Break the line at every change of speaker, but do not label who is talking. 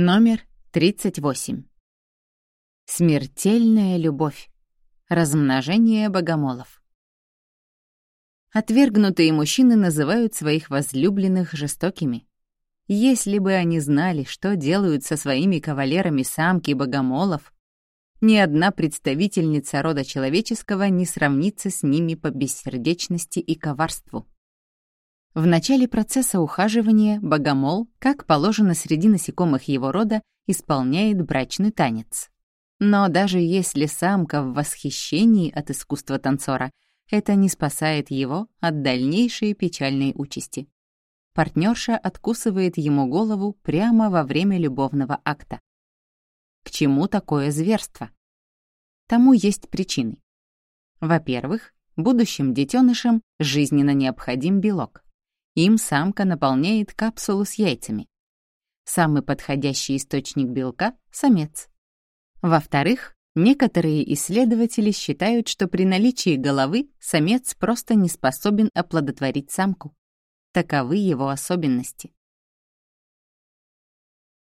Номер 38. Смертельная любовь. Размножение богомолов. Отвергнутые мужчины называют своих возлюбленных жестокими. Если бы они знали, что делают со своими кавалерами самки богомолов, ни одна представительница рода человеческого не сравнится с ними по бессердечности и коварству. В начале процесса ухаживания богомол, как положено среди насекомых его рода, исполняет брачный танец. Но даже если самка в восхищении от искусства танцора, это не спасает его от дальнейшей печальной участи. Партнерша откусывает ему голову прямо во время любовного акта. К чему такое зверство? Тому есть причины. Во-первых, будущим детенышам жизненно необходим белок. Им самка наполняет капсулу с яйцами. Самый подходящий источник белка — самец. Во-вторых, некоторые исследователи считают, что при наличии головы самец просто не способен оплодотворить самку. Таковы его особенности.